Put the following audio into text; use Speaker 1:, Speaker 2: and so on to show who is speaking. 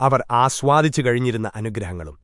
Speaker 1: അവർ ആസ്വാദിച്ചു കഴിഞ്ഞിരുന്ന അനുഗ്രഹങ്ങളും.